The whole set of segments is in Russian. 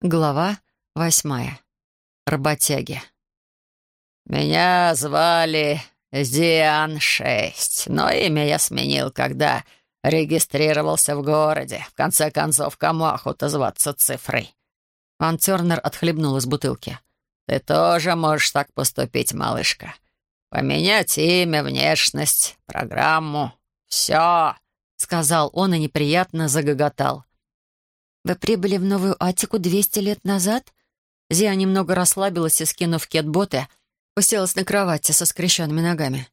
Глава восьмая. Работяги. «Меня звали Зиан-6, но имя я сменил, когда регистрировался в городе. В конце концов, кому охота зваться цифрой?» Ван Тернер отхлебнул из бутылки. «Ты тоже можешь так поступить, малышка. Поменять имя, внешность, программу. Все!» — сказал он и неприятно загоготал. «Вы прибыли в Новую Атику двести лет назад?» Зия немного расслабилась и, скинув кетботы, уселась на кровати со скрещенными ногами.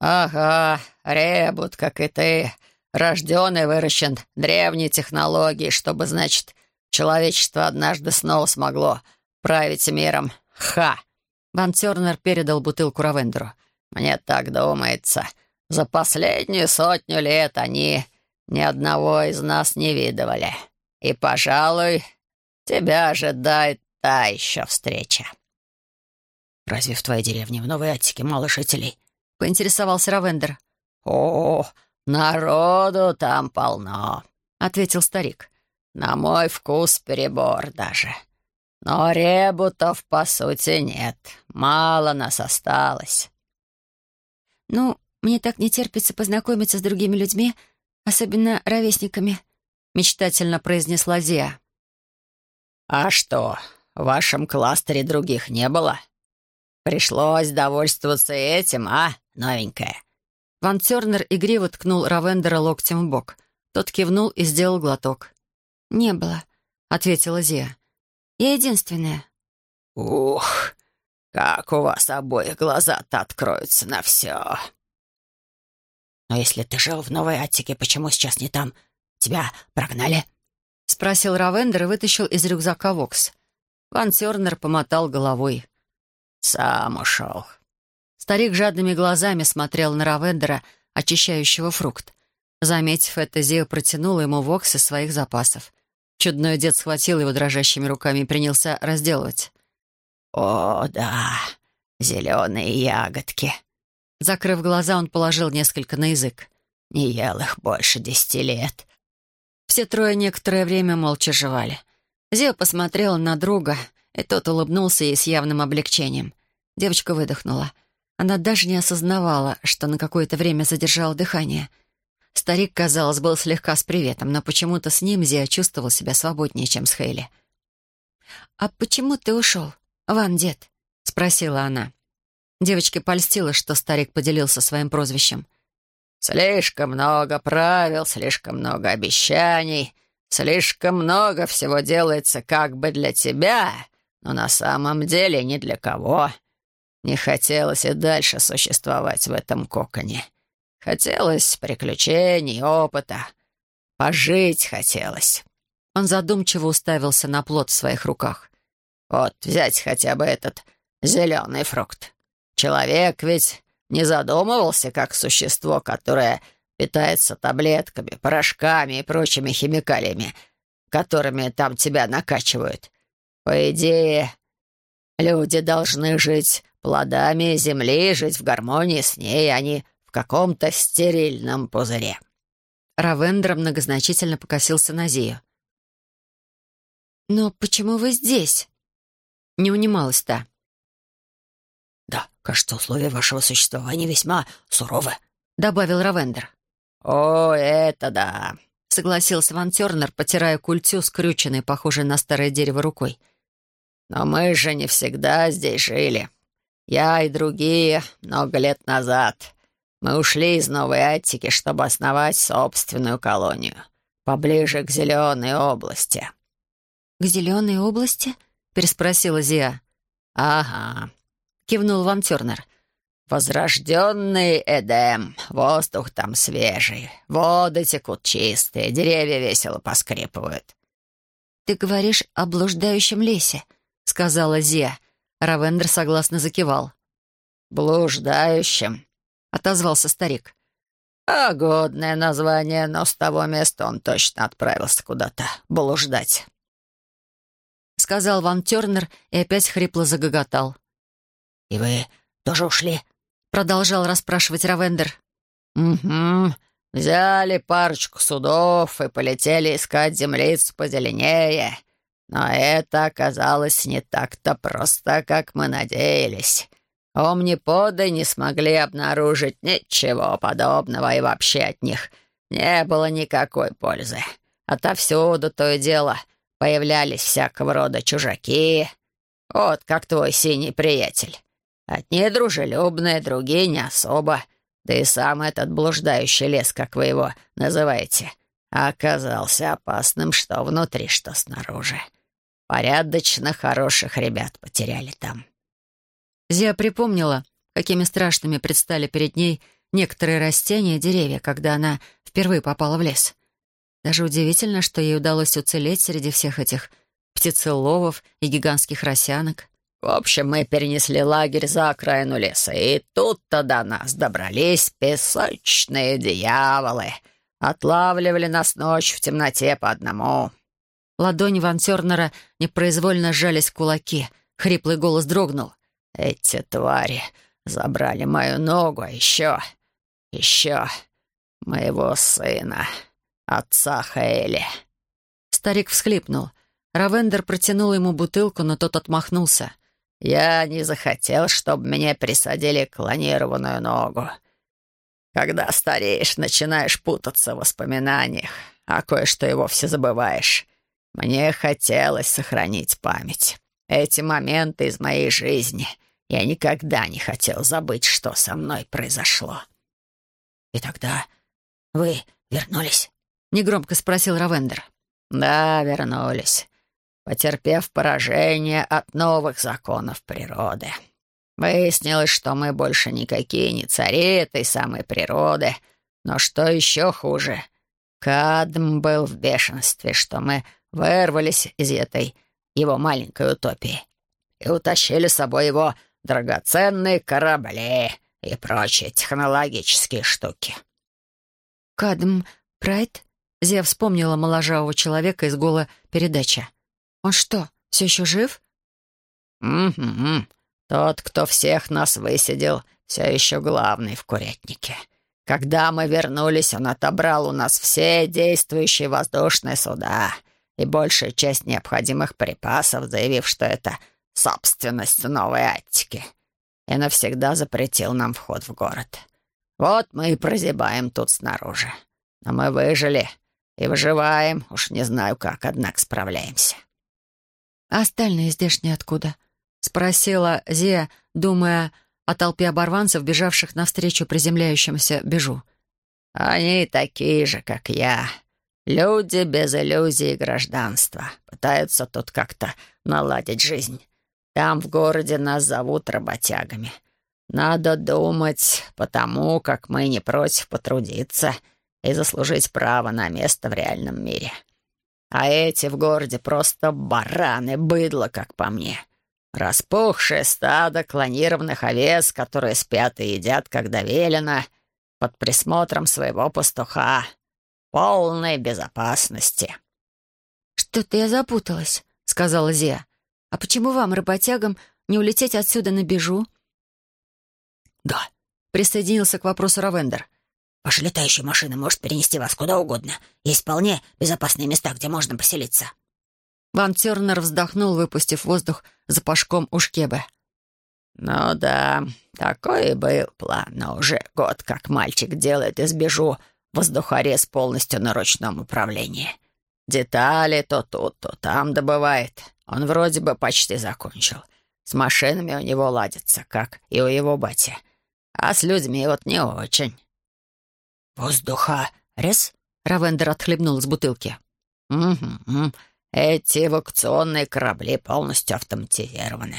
«Ага, Ребут, как и ты, рожден и выращен древней технологией, чтобы, значит, человечество однажды снова смогло править миром. Ха!» Ван Тернер передал бутылку Равендеру. «Мне так думается. За последнюю сотню лет они ни одного из нас не видывали. И, пожалуй, тебя ожидает та еще встреча». «Разве в твоей деревне в Новой Аттике мало жителей?» — поинтересовался Равендер. «О, народу там полно», — ответил старик. «На мой вкус перебор даже. Но ребутов, по сути, нет. Мало нас осталось». «Ну, мне так не терпится познакомиться с другими людьми, особенно ровесниками», — мечтательно произнесла Зия. «А что, в вашем кластере других не было? Пришлось довольствоваться этим, а, новенькая?» Ван Тернер игриво ткнул Равендера локтем в бок. Тот кивнул и сделал глоток. «Не было», — ответила Зия. «Я единственная». «Ух, как у вас обоих глаза-то откроются на все!» «Но если ты жил в Новой Аттике, почему сейчас не там? Тебя прогнали?» — спросил Равендер и вытащил из рюкзака вокс. Ван Тернер помотал головой. «Сам ушел». Старик жадными глазами смотрел на Равендера, очищающего фрукт. Заметив это, Зея протянула ему вокс из своих запасов. Чудной дед схватил его дрожащими руками и принялся разделывать. «О, да, зеленые ягодки». Закрыв глаза, он положил несколько на язык. «Не ел их больше десяти лет. Все трое некоторое время молча жевали. Зея посмотрела на друга, и тот улыбнулся ей с явным облегчением. Девочка выдохнула. Она даже не осознавала, что на какое-то время задержала дыхание. Старик, казалось, был слегка с приветом, но почему-то с ним Зия чувствовал себя свободнее, чем с Хейли. «А почему ты ушел, Ван Дед?» — спросила она. Девочке польстило, что старик поделился своим прозвищем. Слишком много правил, слишком много обещаний, слишком много всего делается как бы для тебя, но на самом деле ни для кого. Не хотелось и дальше существовать в этом коконе. Хотелось приключений, опыта. Пожить хотелось. Он задумчиво уставился на плод в своих руках. Вот взять хотя бы этот зеленый фрукт. Человек ведь не задумывался, как существо, которое питается таблетками, порошками и прочими химикалиями, которыми там тебя накачивают. По идее, люди должны жить плодами земли, жить в гармонии с ней, а не в каком-то стерильном пузыре. Равендра многозначительно покосился на Зию. «Но почему вы здесь?» Не унималась та. «Да, кажется, условия вашего существования весьма суровы», — добавил Равендер. «О, это да», — согласился Ван Тернер, потирая культю, скрюченной, похожей на старое дерево, рукой. «Но мы же не всегда здесь жили. Я и другие много лет назад. Мы ушли из Новой Аттики, чтобы основать собственную колонию, поближе к Зеленой области». «К Зеленой области?» — переспросила Зия. «Ага», — кивнул Ван Тернер. «Возрожденный Эдем. Воздух там свежий. Воды текут чистые, деревья весело поскрипывают». «Ты говоришь о блуждающем лесе», — сказала Зия. Равендер согласно закивал. «Блуждающим», — отозвался старик. «А годное название, но с того места он точно отправился куда-то блуждать», — сказал Ван Тернер и опять хрипло загоготал. «И вы тоже ушли?» — продолжал расспрашивать Равендер. «Угу. Взяли парочку судов и полетели искать землицу позеленее. Но это оказалось не так-то просто, как мы надеялись. Омниподы не смогли обнаружить ничего подобного, и вообще от них не было никакой пользы. Отовсюду то и дело появлялись всякого рода чужаки. Вот как твой синий приятель. Одни дружелюбные, другие не особо. Да и сам этот блуждающий лес, как вы его называете, оказался опасным что внутри, что снаружи. Порядочно хороших ребят потеряли там. Зия припомнила, какими страшными предстали перед ней некоторые растения и деревья, когда она впервые попала в лес. Даже удивительно, что ей удалось уцелеть среди всех этих птицеловов и гигантских росянок. В общем, мы перенесли лагерь за окраину леса, и тут-то до нас добрались песочные дьяволы. Отлавливали нас ночь в темноте по одному. Ладони Ван Тернера непроизвольно сжались в кулаки. Хриплый голос дрогнул. «Эти твари забрали мою ногу, а еще... еще моего сына, отца Хейли». Старик всхлипнул. Равендер протянул ему бутылку, но тот отмахнулся. Я не захотел, чтобы мне присадили клонированную ногу. Когда стареешь, начинаешь путаться в воспоминаниях, а кое-что и вовсе забываешь. Мне хотелось сохранить память. Эти моменты из моей жизни. Я никогда не хотел забыть, что со мной произошло. «И тогда вы вернулись?» — негромко спросил Равендер. «Да, вернулись потерпев поражение от новых законов природы. Выяснилось, что мы больше никакие не цари этой самой природы, но что еще хуже, Кадм был в бешенстве, что мы вырвались из этой его маленькой утопии и утащили с собой его драгоценные корабли и прочие технологические штуки. «Кадм Прайд?» Зия вспомнила моложавого человека из гола передачи. «Он что, все еще жив?» «Угу. Тот, кто всех нас высидел, все еще главный в курятнике. Когда мы вернулись, он отобрал у нас все действующие воздушные суда и большая часть необходимых припасов, заявив, что это собственность Новой Аттики, и навсегда запретил нам вход в город. Вот мы и прозябаем тут снаружи. Но мы выжили и выживаем, уж не знаю как, однако справляемся». «А остальные здешние откуда?» — спросила Зия, думая о толпе оборванцев, бежавших навстречу приземляющемуся бежу. «Они такие же, как я. Люди без иллюзий гражданства. Пытаются тут как-то наладить жизнь. Там в городе нас зовут работягами. Надо думать, потому как мы не против потрудиться и заслужить право на место в реальном мире. А эти в городе просто бараны, быдло, как по мне. Распухшее стадо клонированных овец, которые спят и едят, когда велено, под присмотром своего пастуха. Полной безопасности. «Что-то я запуталась», — сказала Зия. «А почему вам, работягам, не улететь отсюда на бежу?» «Да», — присоединился к вопросу Равендер. Ваша летающая машина может перенести вас куда угодно. Есть вполне безопасные места, где можно поселиться». Ван Тернер вздохнул, выпустив воздух за пашком у Шкебе. «Ну да, такой и был план, но уже год как мальчик делает из бежу воздухорез полностью на ручном управлении. Детали то тут, то там добывает. Он вроде бы почти закончил. С машинами у него ладится, как и у его бати. А с людьми вот не очень. «Воздуха! Рез?» — Равендер отхлебнул из бутылки. «Угу. Эти эвакуационные корабли полностью автоматизированы.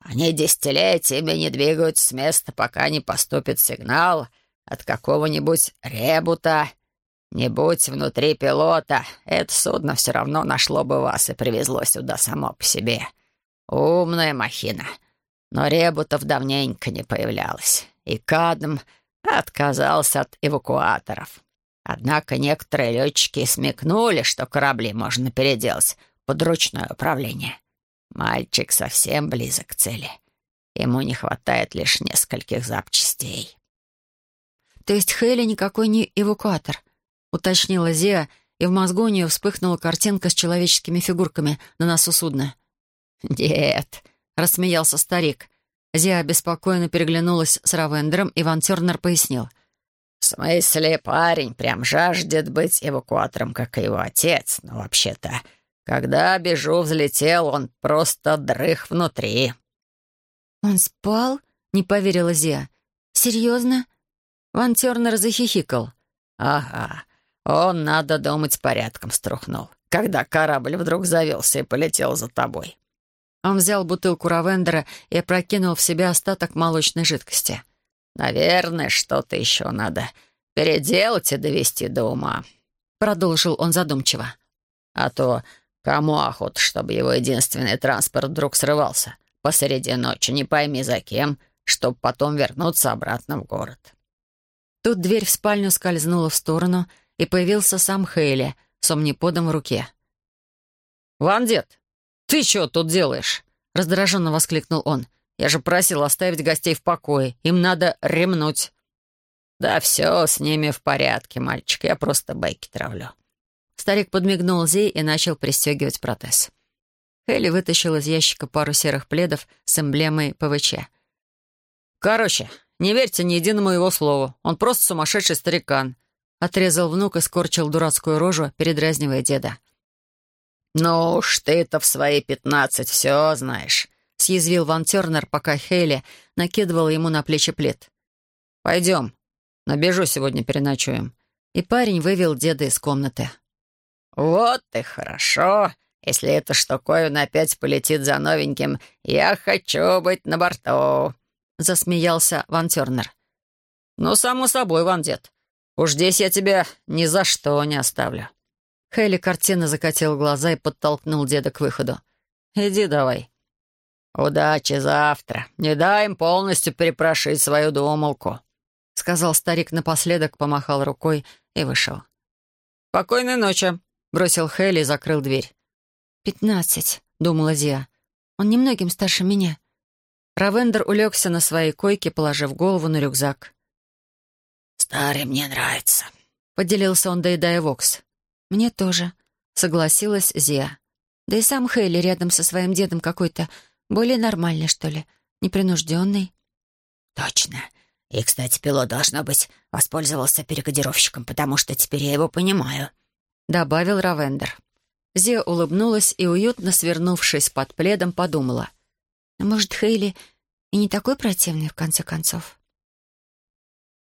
Они десятилетиями не двигаются с места, пока не поступит сигнал от какого-нибудь ребута. Не будь внутри пилота, это судно все равно нашло бы вас и привезло сюда само по себе. Умная махина. Но ребутов давненько не появлялось. И Кадм отказался от эвакуаторов. Однако некоторые летчики смекнули, что корабли можно переделать под ручное управление. Мальчик совсем близок к цели. Ему не хватает лишь нескольких запчастей. «То есть Хейли никакой не эвакуатор?» — уточнила Зия и в мозгу у нее вспыхнула картинка с человеческими фигурками на носу судна. «Нет», — рассмеялся старик. Зия беспокойно переглянулась с Равендером, и Ван Тернер пояснил. «В смысле, парень прям жаждет быть эвакуатором, как и его отец, но вообще-то, когда Бежу взлетел, он просто дрых внутри». «Он спал?» — не поверила Зия. «Серьезно?» Ван Тернер захихикал. «Ага, он, надо думать, порядком струхнул, когда корабль вдруг завелся и полетел за тобой». Он взял бутылку Равендера и опрокинул в себя остаток молочной жидкости. «Наверное, что-то еще надо переделать и довести до ума», — продолжил он задумчиво. «А то кому охота, чтобы его единственный транспорт вдруг срывался посреди ночи, не пойми за кем, чтобы потом вернуться обратно в город». Тут дверь в спальню скользнула в сторону, и появился сам Хейли с омниподом в руке. «Ван, дед, «Ты что тут делаешь?» — раздраженно воскликнул он. «Я же просил оставить гостей в покое. Им надо ремнуть». «Да все с ними в порядке, мальчик. Я просто байки травлю». Старик подмигнул Зей и начал пристегивать протез. Хелли вытащил из ящика пару серых пледов с эмблемой ПВЧ. «Короче, не верьте ни единому его слову. Он просто сумасшедший старикан», — отрезал внук и скорчил дурацкую рожу, передразнивая деда. «Ну уж ты-то в свои пятнадцать все знаешь», — съязвил Ван Тернер, пока Хейли накидывал ему на плечи плед. «Пойдем, на бежу сегодня переночуем». И парень вывел деда из комнаты. «Вот и хорошо. Если эта штуковина опять полетит за новеньким, я хочу быть на борту», — засмеялся Ван Тернер. «Ну, само собой, Ван Дед. Уж здесь я тебя ни за что не оставлю». Хейли картина закатил глаза и подтолкнул деда к выходу. «Иди давай». «Удачи завтра. Не дай им полностью перепрошить свою думалку», — сказал старик напоследок, помахал рукой и вышел. «Спокойной ночи», — бросил Хейли и закрыл дверь. «Пятнадцать», — думала Зия. «Он немногим старше меня». Равендер улегся на своей койке, положив голову на рюкзак. «Старый мне нравится», — поделился он, доедая вокс. «Мне тоже», — согласилась Зия. «Да и сам Хейли рядом со своим дедом какой-то более нормальный, что ли, непринужденный». «Точно. И, кстати, пилот, должно быть, воспользовался перекодировщиком, потому что теперь я его понимаю», — добавил Равендер. Зия улыбнулась и, уютно свернувшись под пледом, подумала. «Может, Хейли и не такой противный, в конце концов?»